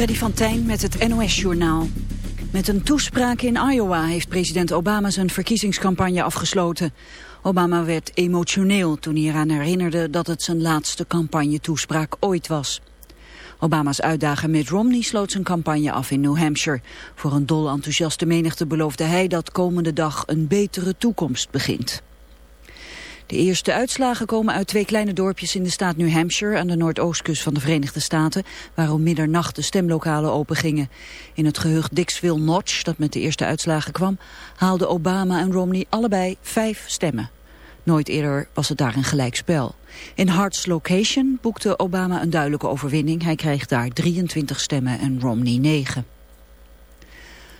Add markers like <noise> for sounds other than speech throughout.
Freddy van Tijn met het NOS-journaal. Met een toespraak in Iowa heeft president Obama zijn verkiezingscampagne afgesloten. Obama werd emotioneel toen hij eraan herinnerde dat het zijn laatste campagne-toespraak ooit was. Obama's uitdager Mitt Romney sloot zijn campagne af in New Hampshire. Voor een dol enthousiaste menigte beloofde hij dat komende dag een betere toekomst begint. De eerste uitslagen komen uit twee kleine dorpjes in de staat New Hampshire aan de noordoostkust van de Verenigde Staten, waar om middernacht de stemlokalen opengingen. In het gehucht Dixville Notch, dat met de eerste uitslagen kwam, haalden Obama en Romney allebei vijf stemmen. Nooit eerder was het daar een gelijkspel. In Hart's Location boekte Obama een duidelijke overwinning. Hij kreeg daar 23 stemmen en Romney 9.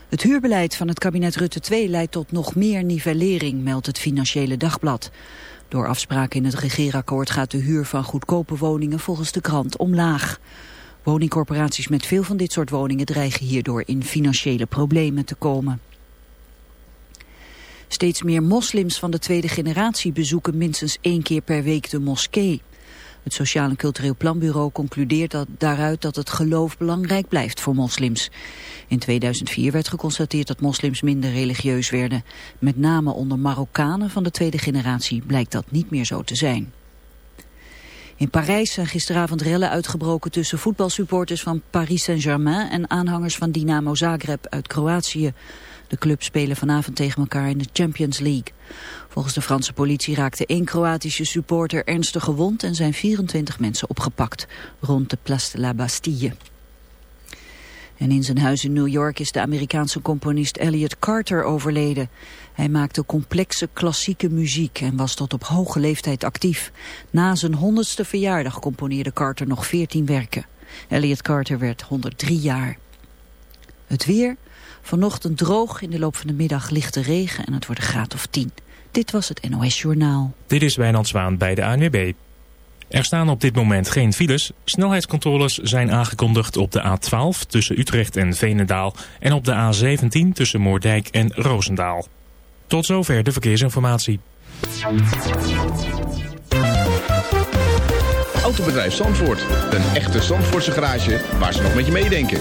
Het huurbeleid van het kabinet Rutte 2 leidt tot nog meer nivellering, meldt het Financiële Dagblad. Door afspraken in het regeerakkoord gaat de huur van goedkope woningen volgens de krant omlaag. Woningcorporaties met veel van dit soort woningen dreigen hierdoor in financiële problemen te komen. Steeds meer moslims van de tweede generatie bezoeken minstens één keer per week de moskee. Het Sociaal en Cultureel Planbureau concludeert dat daaruit dat het geloof belangrijk blijft voor moslims. In 2004 werd geconstateerd dat moslims minder religieus werden. Met name onder Marokkanen van de tweede generatie blijkt dat niet meer zo te zijn. In Parijs zijn gisteravond rellen uitgebroken tussen voetbalsupporters van Paris Saint-Germain en aanhangers van Dynamo Zagreb uit Kroatië. De clubs spelen vanavond tegen elkaar in de Champions League. Volgens de Franse politie raakte één Kroatische supporter ernstig gewond en zijn 24 mensen opgepakt rond de Place de la Bastille. En in zijn huis in New York is de Amerikaanse componist Elliot Carter overleden. Hij maakte complexe klassieke muziek en was tot op hoge leeftijd actief. Na zijn honderdste verjaardag componeerde Carter nog 14 werken. Elliot Carter werd 103 jaar. Het weer, vanochtend droog, in de loop van de middag lichte regen en het wordt een graad of 10. Dit was het NOS Journaal. Dit is Wijnand Zwaan bij de ANWB. Er staan op dit moment geen files. Snelheidscontroles zijn aangekondigd op de A12 tussen Utrecht en Veenendaal... en op de A17 tussen Moordijk en Roosendaal. Tot zover de verkeersinformatie. Autobedrijf Zandvoort. Een echte Zandvoortse garage waar ze nog met je meedenken.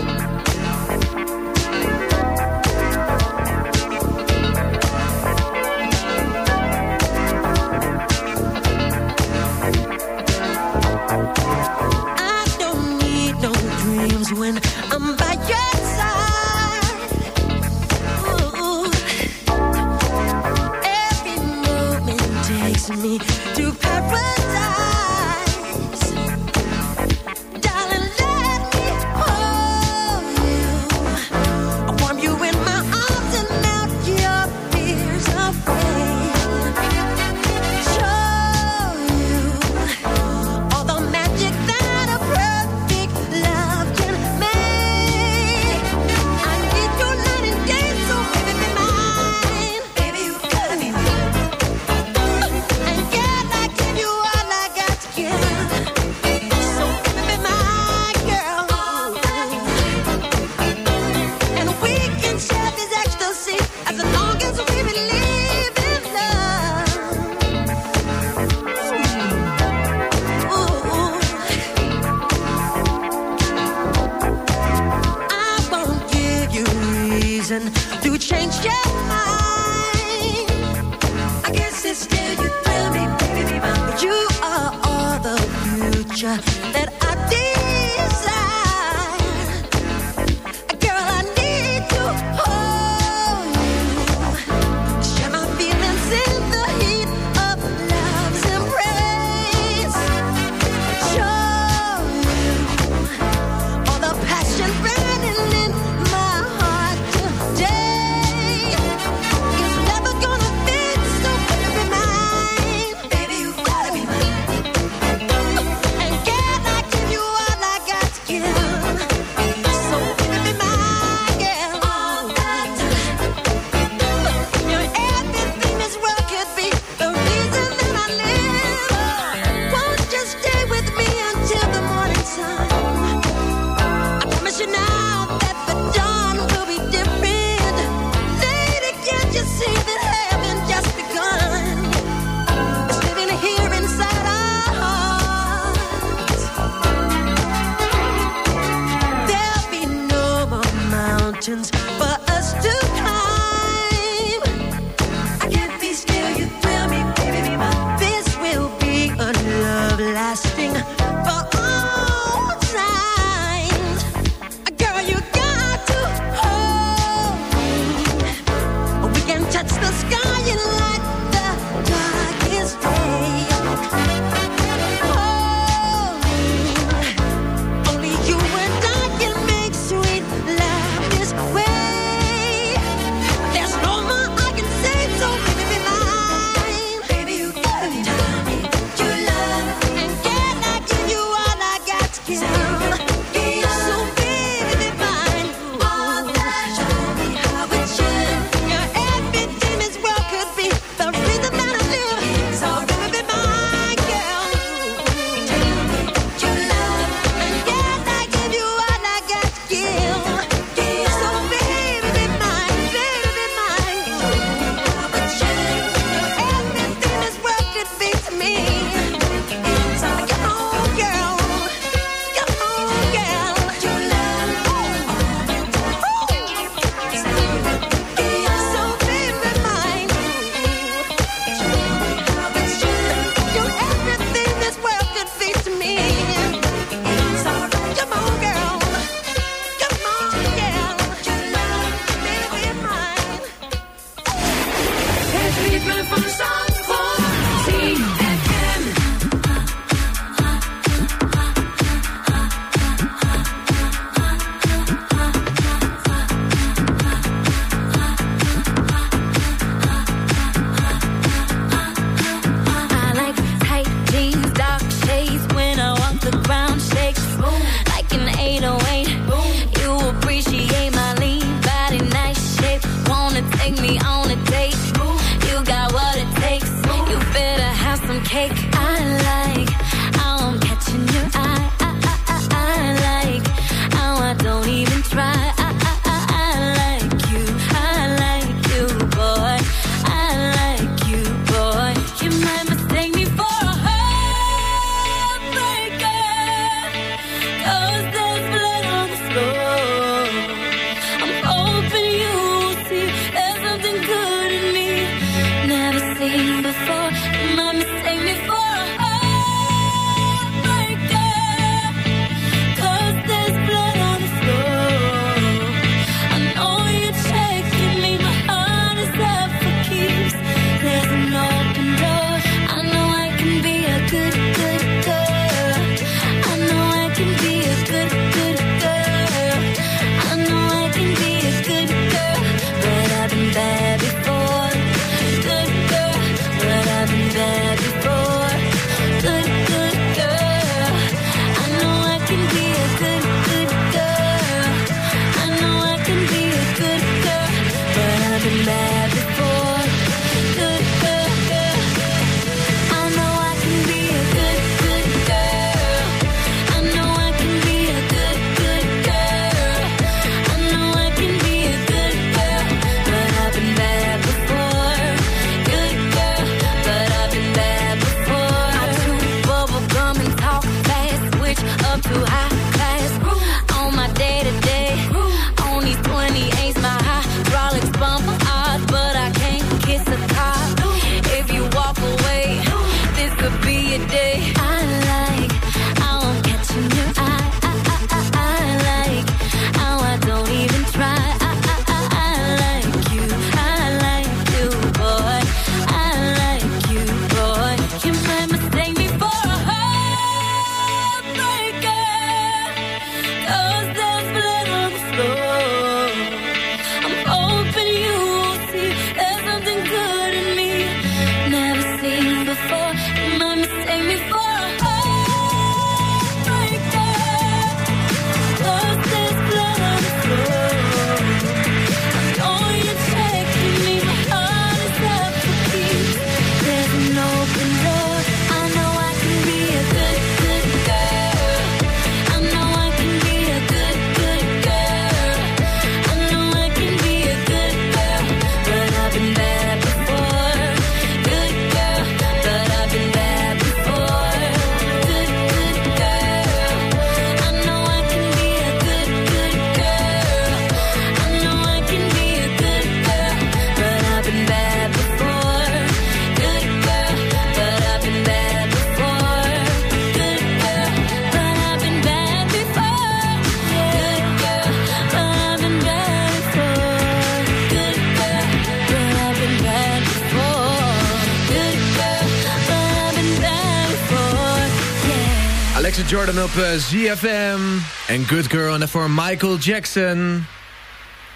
Jordan op eh, ZFM. En Good Girl en daarvoor Michael Jackson.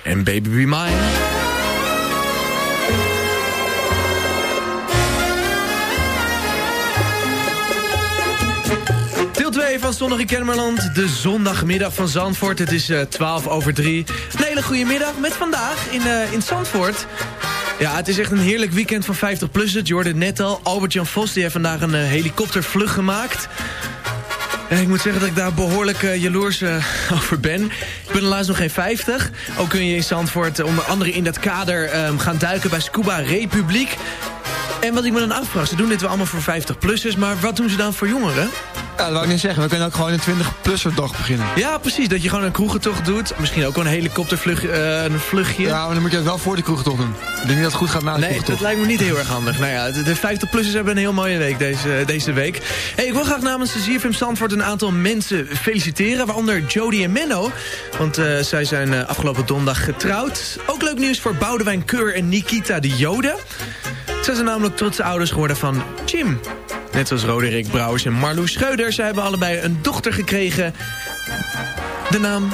En Baby Be Mine. Deel 2 van Zondag in Kennemerland. De zondagmiddag van Zandvoort. Het is eh 12 over 3. Een hele goede middag met vandaag in, eh, in Zandvoort. Ja, het is echt een heerlijk weekend van 50 plus. Je hoorde het net al. Albert-Jan Vos die heeft vandaag een helikoptervlucht gemaakt. Ik moet zeggen dat ik daar behoorlijk eh, jaloers eh, <laughs> over ben. Ik ben helaas nog geen 50. Ook kun je in Zandvoort eh, onder andere in dat kader ehm, gaan duiken bij Scuba Republiek. En wat ik me dan afvraag, ze doen dit wel allemaal voor 50-plussers... maar wat doen ze dan voor jongeren? Ja, dat wou ik niet zeggen. We kunnen ook gewoon een 20-plusser dag beginnen. Ja, precies, dat je gewoon een kroegentocht doet. Misschien ook wel een helikoptervluchtje. eh, een vluchtje. Ja, maar dan moet je het wel voor de kroegentocht doen. Ik denk niet dat het goed gaat na de Nee, dat kroegentocht. lijkt me niet heel erg handig. Nou ja, de- de 50-plussers hebben een heel mooie week deze, deze week. Hey, ik wil graag namens de ZFM Zandvoort een aantal mensen feliciteren. Waaronder Jody en Menno. Want eh, zij zijn eh, afgelopen donderdag getrouwd. Ook leuk nieuws voor Boudewijn Keur en Nikita de Joden. Zij zijn namelijk trotse ouders geworden van Jim. Net zoals Roderick Brouwers en Marloes Schreuder. Zij hebben allebei een dochter gekregen. De naam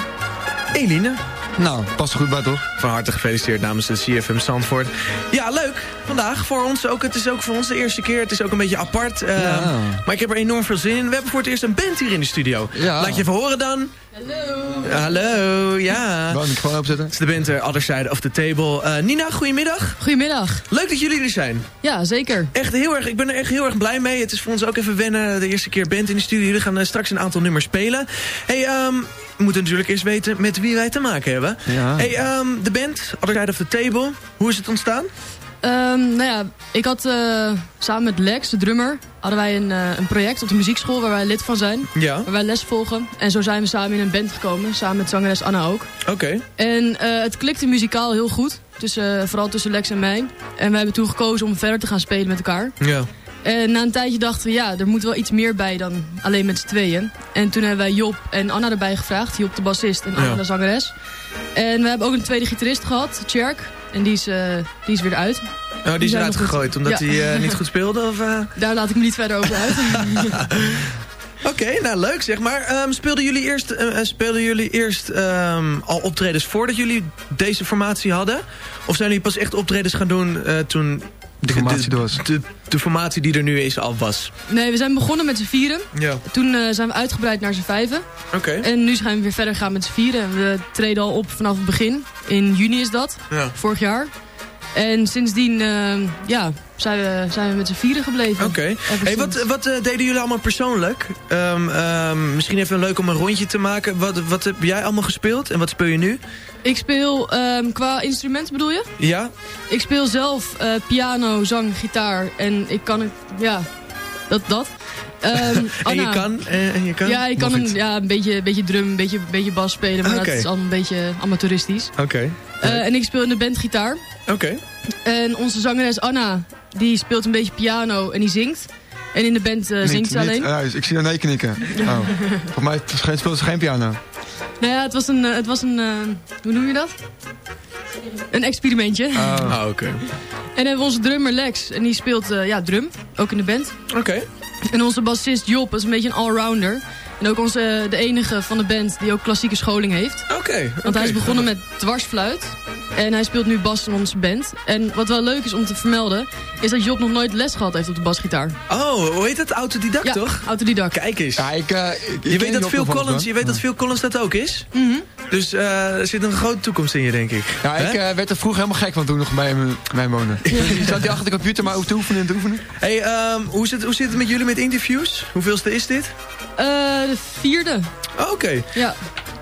Eline. Nou, past er goed bij toch? Van harte gefeliciteerd namens de CFM Zandvoort. Ja, leuk. Vandaag voor ons ook. Het is ook voor ons de eerste keer. Het is ook een beetje apart. eh, Ja. Maar ik heb er enorm veel zin in. We hebben voor het eerst een band hier in de studio. Ja. Laat je even horen dan. Hallo. Hallo, ja. Wel een microfoon opzetten. Het is de band uh, Other Side of the Table. Eh, Nina, goedemiddag. Goedemiddag. Leuk dat jullie er zijn. Ja, zeker. Echt heel erg, ik ben er echt heel erg blij mee. Het is voor ons ook even wennen. De eerste keer band in de studio. Jullie gaan eh, straks een aantal nummers spelen. Hey, ehm, we moeten natuurlijk eerst weten met wie wij te maken hebben. Ja. Hey, ehm, de band, Other Side of the Table. Hoe is het ontstaan? Ehm, nou ja, ik had eh, samen met Lex, de drummer, hadden wij een, eh, een project op de muziekschool waar wij lid van zijn. Ja, Waar wij les volgen. En zo zijn we samen in een band gekomen, samen met zangeres Anna ook. oké. En eh, het klikte muzikaal heel goed, tussen, vooral tussen Lex en mij. En we hebben toen gekozen om verder te gaan spelen met elkaar. Ja. En na een tijdje dachten we, ja, er moet wel iets meer bij dan alleen met z'n tweeën. En toen hebben wij Job en Anna erbij gevraagd. Job de bassist en Anna Ja. de zangeres. En we hebben ook een tweede gitarist gehad, Tjerk. En die is, eh, die is weer eruit. Oh, die is eruit gegooid omdat Ja. hij eh, niet goed speelde? Of, eh? <laughs> Daar laat ik me niet verder over uit. <laughs> Oké, nou leuk zeg maar. Ehm, speelden jullie eerst, speelden jullie eerst ehm, al optredens voordat jullie deze formatie hadden? Of zijn jullie pas echt optredens gaan doen toen De formatie was. De, de formatie die er nu is al was? nee, we zijn begonnen met z'n vieren. Ja. Toen eh, zijn we uitgebreid naar z'n vijven. Oké. En nu zijn we weer verder gaan met z'n vieren. En We treden al op vanaf het begin. In juni is dat, Ja. vorig jaar. En sindsdien eh, ja, zijn, we, zijn we met z'n vieren gebleven. Oké. Hey, wat, wat eh, deden jullie allemaal persoonlijk? Ehm, ehm, misschien even leuk om een rondje te maken. Wat, wat heb jij allemaal gespeeld en wat speel je nu? Ik speel ehm, qua instrument bedoel je? Ja? Ik speel zelf eh, piano, zang, gitaar. En ik kan het, ja, dat, dat. <laughs> En je kan? eh, En je kan? Ja, ik kan een, ja, een, beetje, beetje drum, een beetje, beetje bas spelen. Maar dat is allemaal een beetje amateuristisch. Oké. Eh, en ik speel in de band gitaar. Oké. En onze zangeres Anna, die speelt een beetje piano en die zingt. En in de band eh, Niet- zingt ze niet- alleen. Ja, ik zie er nee knikken. <laughs> Oh. Volgens mij speelt ze geen piano. Nou ja, het was een, eh, het was een hoe noem je dat? Een experimentje. Oh. <laughs> Ah, oké. En dan hebben we onze drummer Lex. En die speelt eh, ja, drum, ook in de band. Oké. En onze bassist Job is een beetje een allrounder. En ook onze, de enige van de band die ook klassieke scholing heeft. Oké. Want hij is begonnen met dwarsfluit. En hij speelt nu bas in onze band. En wat wel leuk is om te vermelden... is dat Job nog nooit les gehad heeft op de basgitaar. Oh, hoe heet het? Autodidact, Ja, toch? autodidact. Kijk eens. Ja, ik, eh, ik- je weet dat Phil Collins, je weet dat Phil Collins dat ook is. Mhm. Dus eh, er zit een grote toekomst in je, denk ik. Ja, ik eh, werd er vroeger helemaal gek van toen nog bij woonde. Dus <laughs> je zat hij achter de computer maar te oefenen en te oefenen. Hey, ehm, hoe, zit, hoe zit het met jullie met interviews? Hoeveelste is dit? Eh, de vierde. Oké. Ja.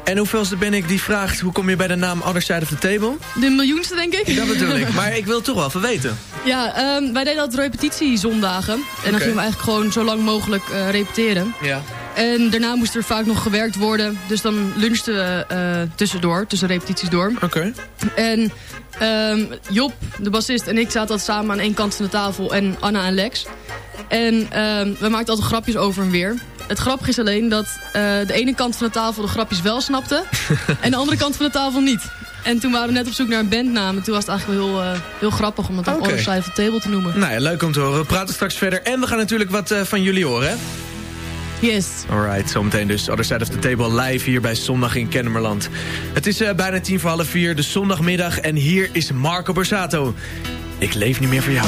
En hoeveelste ben ik die vraagt, hoe kom je bij de naam Other Side of the Table? De miljoenste, denk ik. Dat bedoel ik. <laughs> Maar ik wil het toch wel even weten. Ja, ehm, wij deden altijd repetitiezondagen. En dan gingen we eigenlijk gewoon zo lang mogelijk eh, repeteren. Ja. En daarna moest er vaak nog gewerkt worden. Dus dan lunchten we eh, tussendoor, tussen repetities door. Oké. En ehm, Job, de bassist, en ik zaten altijd samen aan één kant van de tafel. En Anna en Lex. En ehm, we maakten altijd grapjes over en weer. Het grappige is alleen dat eh, de ene kant van de tafel de grapjes wel snapte. <laughs> en de andere kant van de tafel niet. En toen waren we net op zoek naar een bandnaam. En toen was het eigenlijk wel heel, eh, heel grappig om het dan Oké. Other Side of the Table te noemen. Nou ja, leuk om te horen. We praten straks verder. En we gaan natuurlijk wat eh, van jullie horen, hè? Yes. Alright, zometeen dus Other Side of the Table live hier bij Zondag in Kennemerland. Het is bijna tien voor half vier, de zondagmiddag en hier is Marco Borsato. Ik leef niet meer voor jou.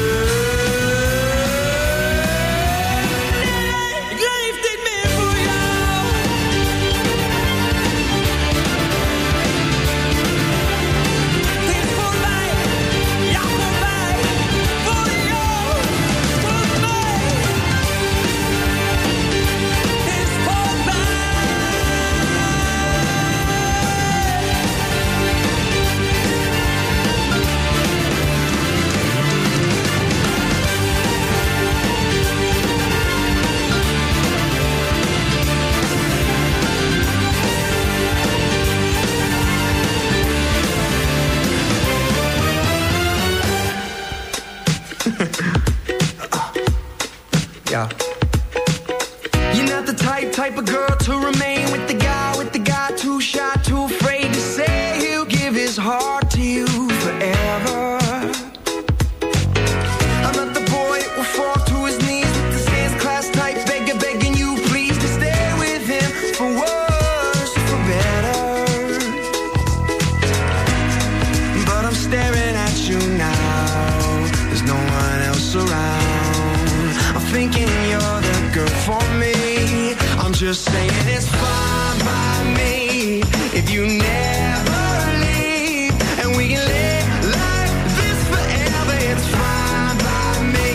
Around. I'm thinking you're the girl for me. I'm just saying it's fine by me if you never leave and we can live like this forever. It's fine by me.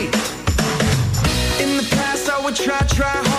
In the past, I would try, try hard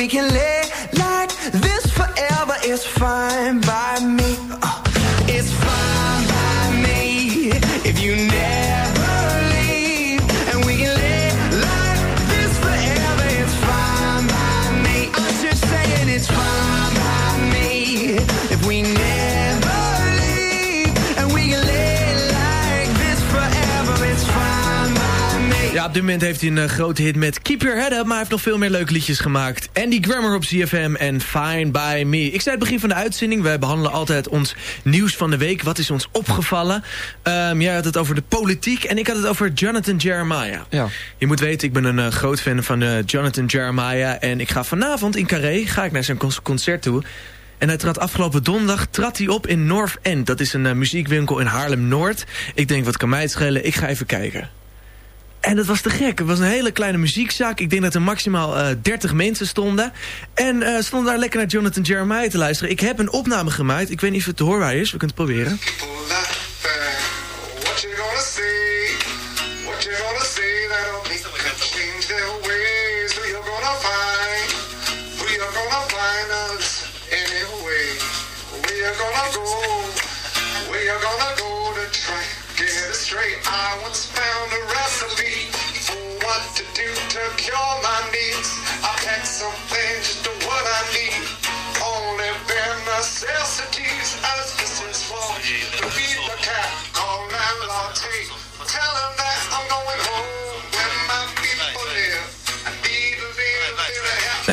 We can live like this forever. It's fine by me. Op dit moment heeft hij een eh, grote hit met Keep Your Head Up... maar hij heeft nog veel meer leuke liedjes gemaakt. Andy Grammer op CFM en Fine By Me. Ik zei het begin van de uitzending... wij behandelen altijd ons nieuws van de week. Wat is ons opgevallen? Ehm, jij had het over de politiek en ik had het over Jonathan Jeremiah. Ja. Je moet weten, ik ben een eh, groot fan van eh, Jonathan Jeremiah... en ik ga vanavond in Carré ga ik naar zijn concert toe... En hij trad afgelopen donderdag trad hij op in North End. Dat is een muziekwinkel in Haarlem-Noord. Ik denk, wat kan mij het schelen? Ik ga even kijken. En dat was te gek. Het was een hele kleine muziekzaak. Ik denk dat er maximaal eh 30 mensen stonden. En eh stonden daar lekker naar Jonathan Jeremiah te luisteren. Ik heb een opname gemaakt. Ik weet niet of het te hoorbaar is. We kunnen het proberen. I once found a I need. I packed some things, just what I need. Only bare necessities, auspices for the people cat. Call that latte. Tell him that I'm going home.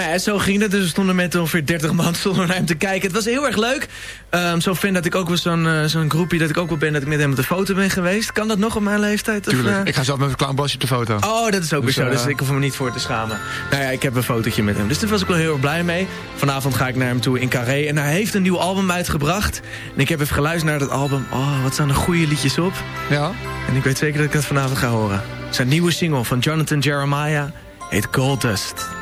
Ja, zo ging het. Dus er stonden met ongeveer 30 man <laughs> stonden naar hem te kijken. Het was heel erg leuk. Ehm, zo vind dat ik ook wel zo'n eh, zo'n groepje dat ik ook wel ben... dat ik met hem op de foto ben geweest. Kan dat nog op mijn leeftijd? Of, Tuurlijk. eh? Ik ga zelf met een Basje op de foto. Oh, dat is ook Dus, weer zo. Dus eh, ik hoef me niet voor te schamen. Nou ja, ik heb een fotootje met hem. Dus daar was ik wel heel erg blij mee. Vanavond ga ik naar hem toe in Carré. En hij heeft een nieuw album uitgebracht. En ik heb even geluisterd naar dat album. Oh, wat staan er goede liedjes op. Ja. En ik weet zeker dat ik dat vanavond ga horen. Zijn nieuwe single van Jonathan Jeremiah heet Gold Dust.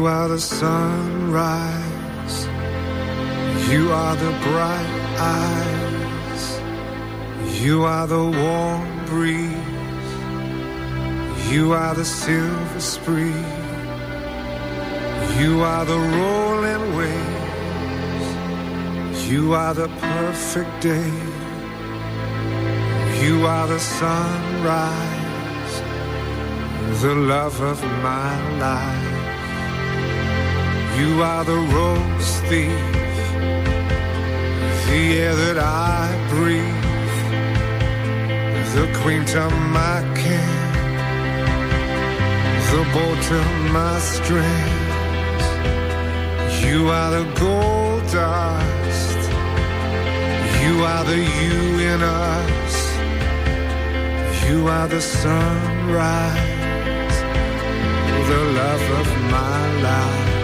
You are the sunrise. You are the bright eyes. You are the warm breeze. You are the silver spree. You are the rolling waves. You are the perfect day. You are the sunrise. The love of my life. You are the rose thief, the air that I breathe, the queen to my king, the bow to my strings. You are the gold dust, you are the you in us, you are the sunrise, the love of my life.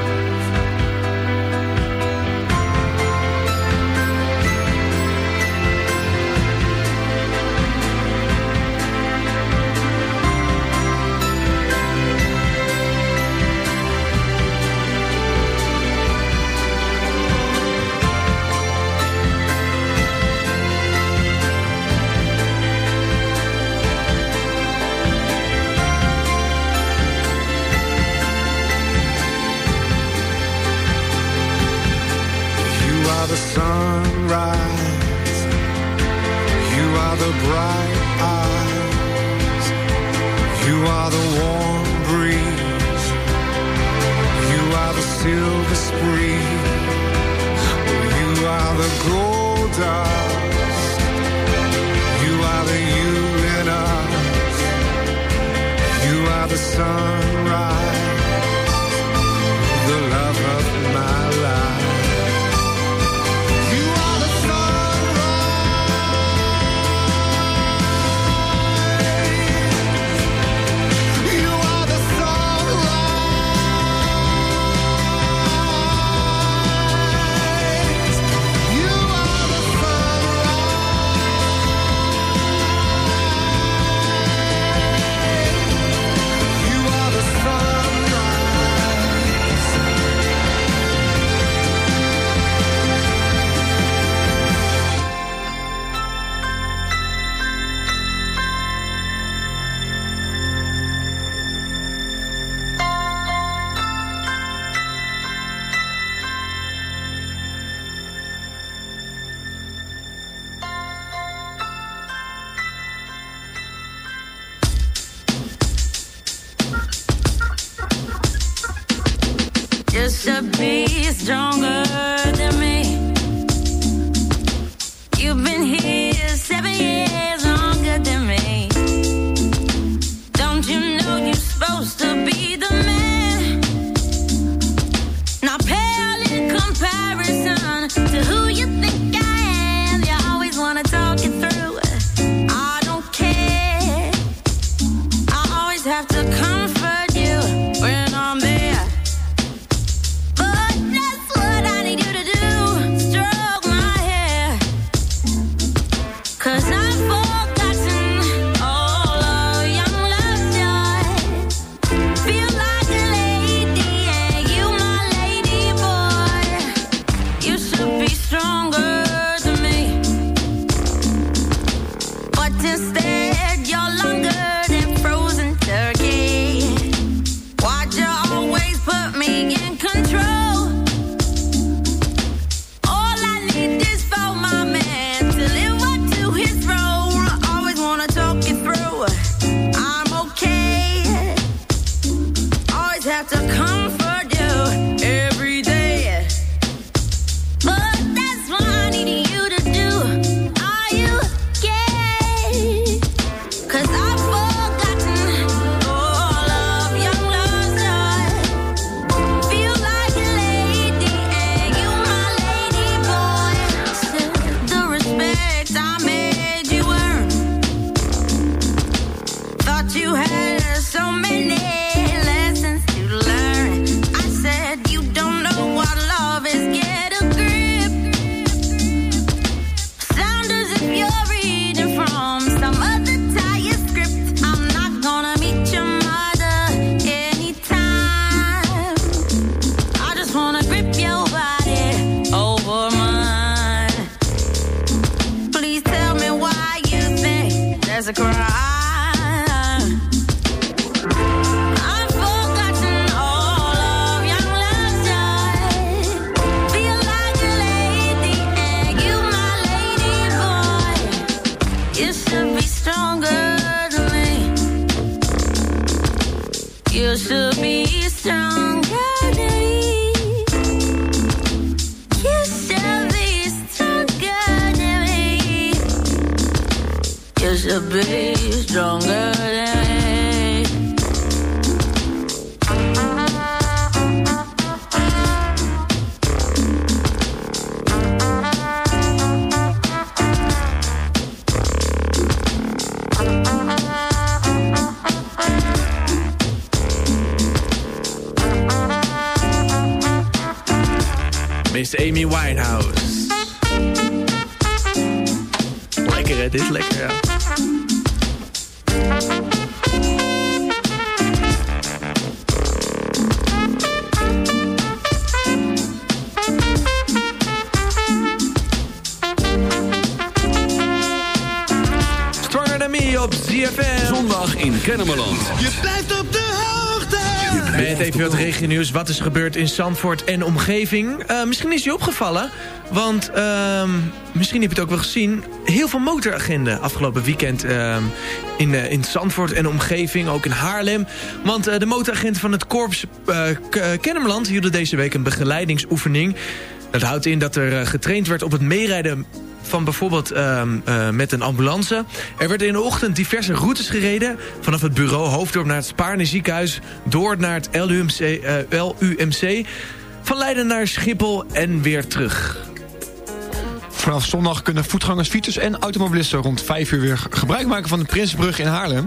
as a cry regionieuws. Wat is gebeurd in Zandvoort en omgeving? Eh, misschien is je opgevallen. Want ehm, misschien heb je het ook wel gezien. Heel veel motoragenda afgelopen weekend ehm, in, eh, in Zandvoort en omgeving. Ook in Haarlem. Want eh, de motoragenten van het korps Kennemerland hielden deze week een begeleidingsoefening. Dat houdt in dat er getraind werd op het meerijden van bijvoorbeeld ehm, eh, met een ambulance. Er werden in de ochtend diverse routes gereden. Vanaf het bureau Hoofddorp naar het Spaarne ziekenhuis. Door naar het LUMC, eh, LUMC. Van Leiden naar Schiphol en weer terug. Vanaf zondag kunnen voetgangers, fietsers en automobilisten rond 5 uur weer gebruik maken van de Prinsenbrug in Haarlem.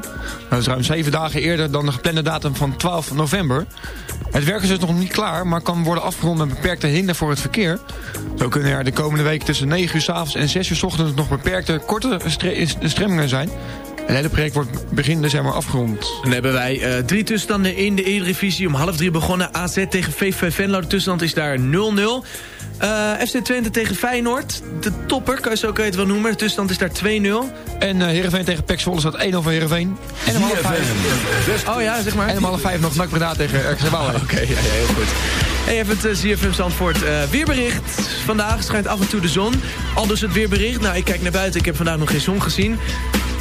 Dat is ruim 7 dagen eerder dan de geplande datum van 12 november. Het werk is dus nog niet klaar, maar kan worden afgerond met beperkte hinder voor het verkeer. Zo kunnen er de komende week tussen 9 uur s avonds en 6 uur s ochtends nog beperkte korte stre- stremmingen zijn. Het hele project wordt begin december afgerond. Dan hebben wij eh, drie tussenstanden in de Eredivisie. Om half drie begonnen AZ tegen VV Venlo. De tussenstand is daar 0-0. Eh, FC Twente tegen Feyenoord. De topper, kan je zo kan je het wel noemen. De tussenstand is daar 2-0. En eh Heerenveen tegen Pek Zwolle staat 1-0 voor Heerenveen. En om half vijf. Oh ja, zeg maar. En om half vijf nog NAC Breda tegen RKC. <laughs> Oké, ja, ja, heel goed. Even het uh, ZFM Zandvoort eh, weerbericht. Vandaag schijnt af en toe de zon. Al dus het weerbericht. Nou, ik kijk naar buiten. Ik heb vandaag nog geen zon gezien.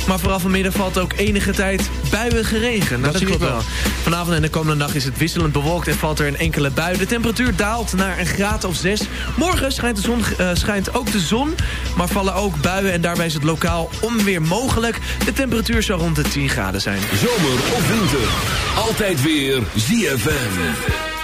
Maar vooral vanmiddag valt ook enige tijd buiige regen. Nou, Dat wel. Vanavond en de komende nacht is het wisselend bewolkt en valt er een enkele bui. De temperatuur daalt naar een graad of 6. Morgen schijnt, de zon, eh, schijnt ook de zon, maar vallen ook buien en daarbij is het lokaal onweer mogelijk. De temperatuur zal rond de 10 graden zijn. Zomer of winter. Altijd weer ZFM.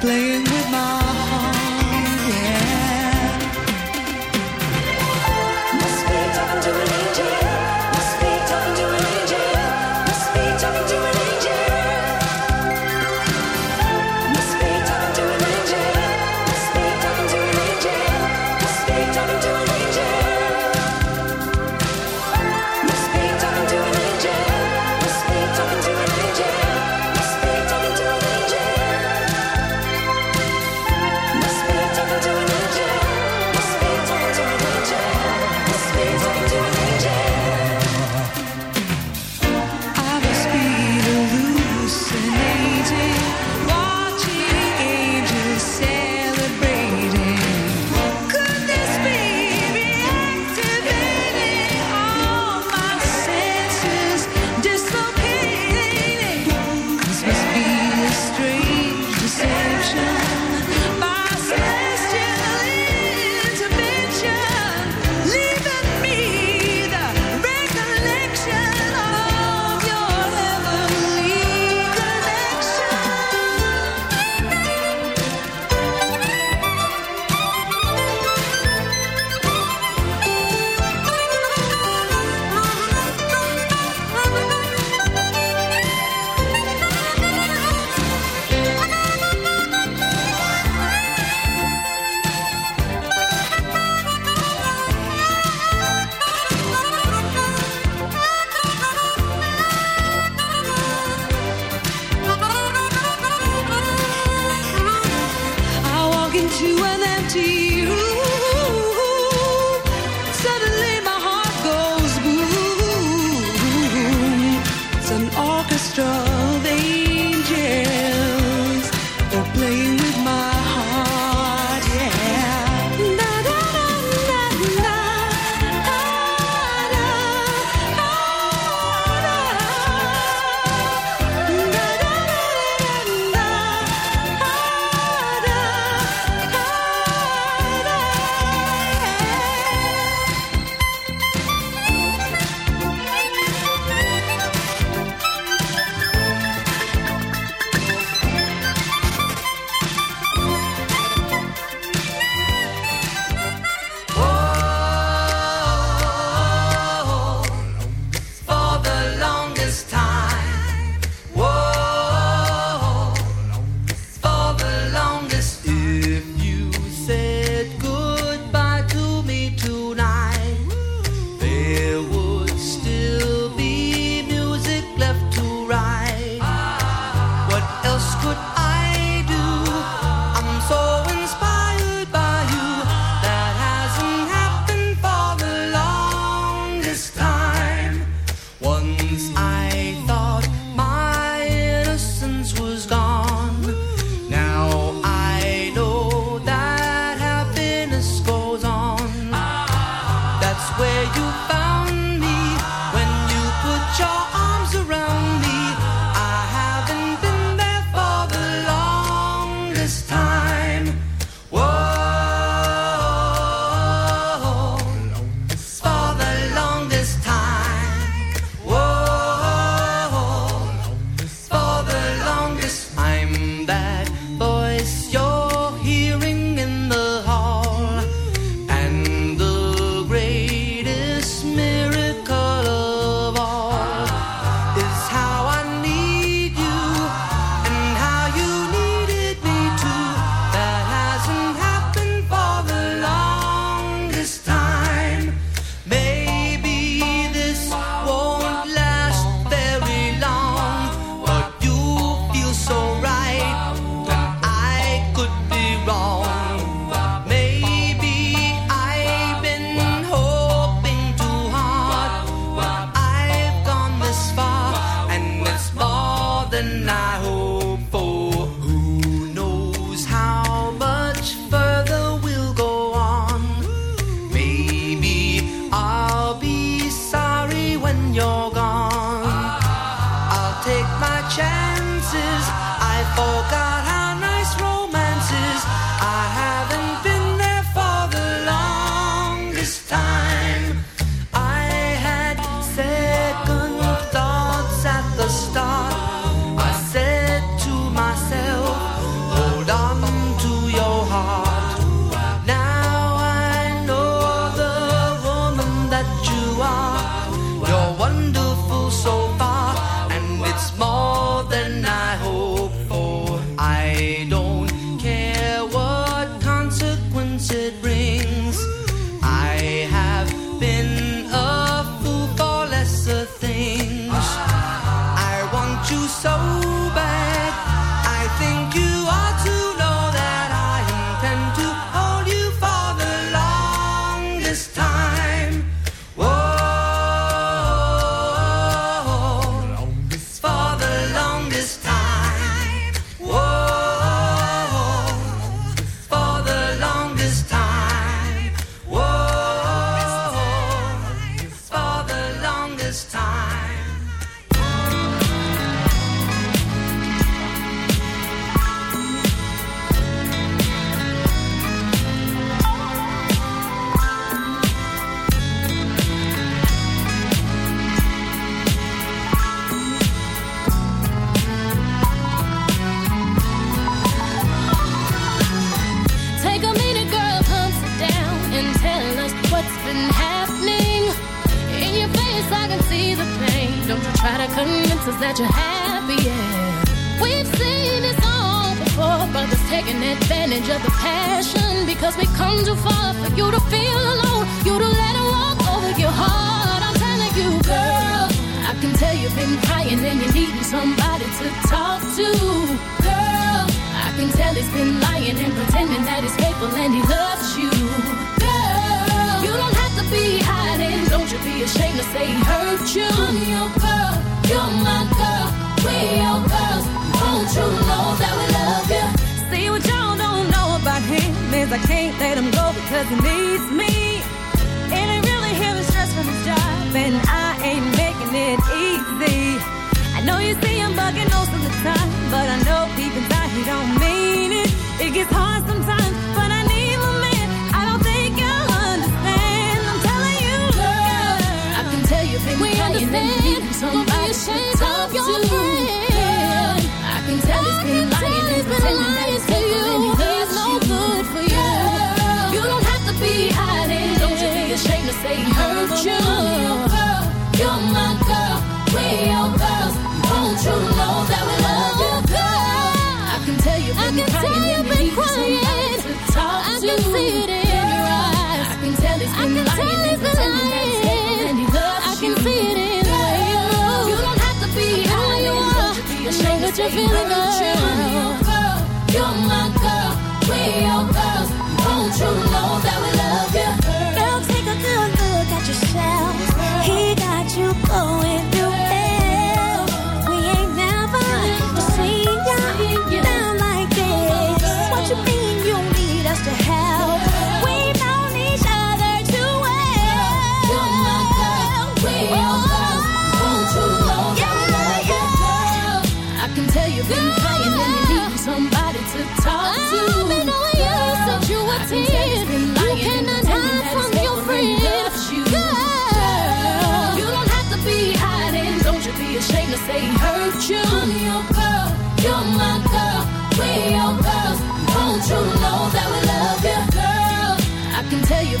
Playing they hurt you. You're my girl, we're girls. Won't you know that we love you, girl? I can tell you've been crying. I can see it in your eyes. I can tell he's been lying. Tell he's been lying. I can see it in the way you. You don't have to be you're feeling.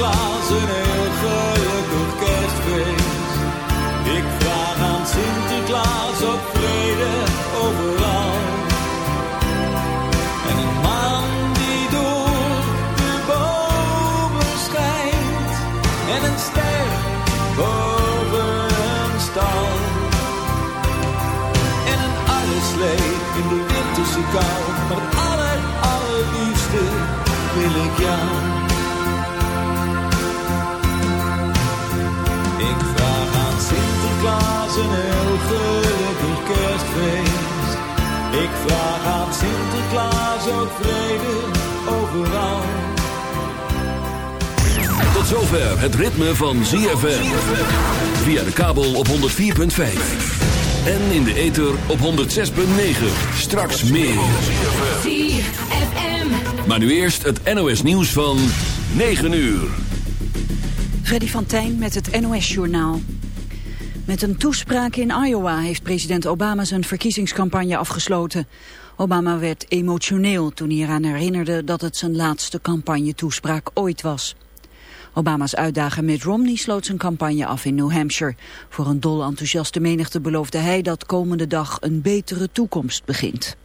Sinterklaas een heel gelukkig kerstfeest. Ik vraag aan Sinterklaas ook vrede overal. En een maan die door de bomen schijnt. En een ster boven een stal. En een oude slee in de winterse kou. Maar aller, allerliefste wil ik jou. Zover het ritme van ZFM. Via de kabel op 104.5. En in de ether op 106.9. Straks meer. Maar nu eerst het NOS nieuws van 9 uur. Freddy van Tijn met het NOS-journaal. Met een toespraak in Iowa heeft president Obama zijn verkiezingscampagne afgesloten. Obama werd emotioneel toen hij eraan herinnerde dat het zijn laatste campagnetoespraak ooit was. Obama's uitdager Mitt Romney sloot zijn campagne af in New Hampshire. Voor een dol enthousiaste menigte beloofde hij dat komende dag een betere toekomst begint.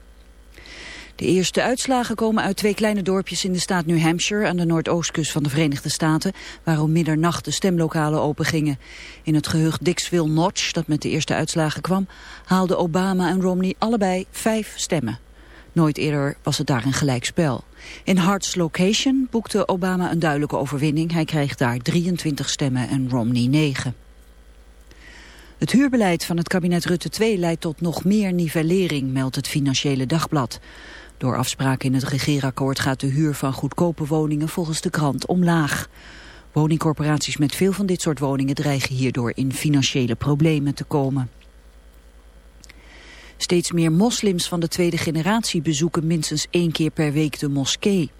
De eerste uitslagen komen uit twee kleine dorpjes in de staat New Hampshire aan de noordoostkust van de Verenigde Staten, waar om middernacht de stemlokalen opengingen. In het gehucht Dixville Notch, dat met de eerste uitslagen kwam, haalden Obama en Romney allebei vijf stemmen. Nooit eerder was het daar een gelijkspel. In Hart's Location boekte Obama een duidelijke overwinning. Hij kreeg daar 23 stemmen en Romney 9. Het huurbeleid van het kabinet Rutte 2 leidt tot nog meer nivellering, meldt het Financiële Dagblad. Door afspraken in het regeerakkoord gaat de huur van goedkope woningen volgens de krant omlaag. Woningcorporaties met veel van dit soort woningen dreigen hierdoor in financiële problemen te komen. Steeds meer moslims van de tweede generatie bezoeken minstens één keer per week de moskee.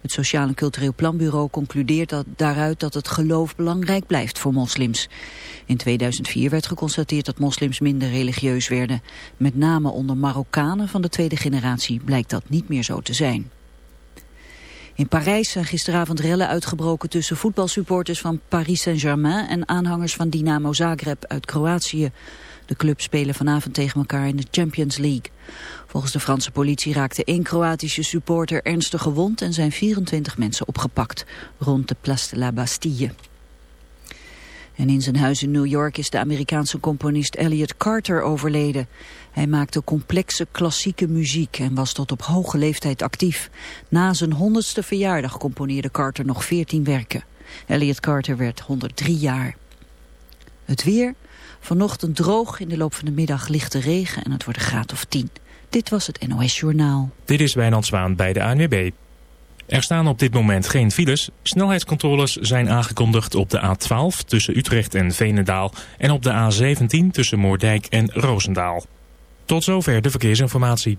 Het Sociaal en Cultureel Planbureau concludeert dat daaruit dat het geloof belangrijk blijft voor moslims. In 2004 werd geconstateerd dat moslims minder religieus werden. Met name onder Marokkanen van de tweede generatie blijkt dat niet meer zo te zijn. In Parijs zijn gisteravond rellen uitgebroken tussen voetbalsupporters van Paris Saint-Germain en aanhangers van Dynamo Zagreb uit Kroatië. De clubs spelen vanavond tegen elkaar in de Champions League. Volgens de Franse politie raakte één Kroatische supporter ernstig gewond en zijn 24 mensen opgepakt rond de Place de la Bastille. En in zijn huis in New York is de Amerikaanse componist Elliot Carter overleden. Hij maakte complexe klassieke muziek en was tot op hoge leeftijd actief. Na zijn honderdste verjaardag componeerde Carter nog 14 werken. Elliot Carter werd 103 jaar. Het weer, vanochtend droog, in de loop van de middag lichte regen en het wordt een graad of 10. Dit was het NOS Journaal. Dit is Wijnand Zwaan bij de ANWB. Er staan op dit moment geen files. Snelheidscontroles zijn aangekondigd op de A12 tussen Utrecht en Veenendaal... en op de A17 tussen Moordijk en Roosendaal. Tot zover de verkeersinformatie.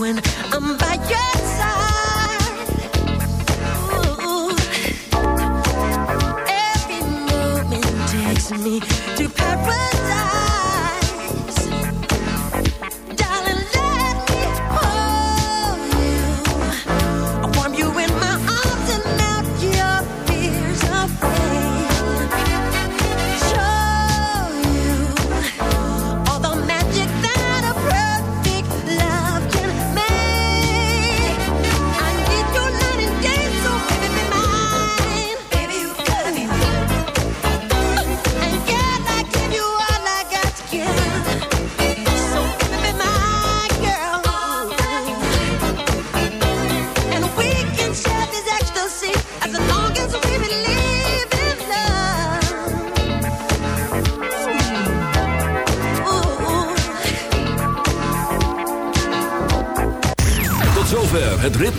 When I'm by your side. Ooh. Every moment takes me to paradise.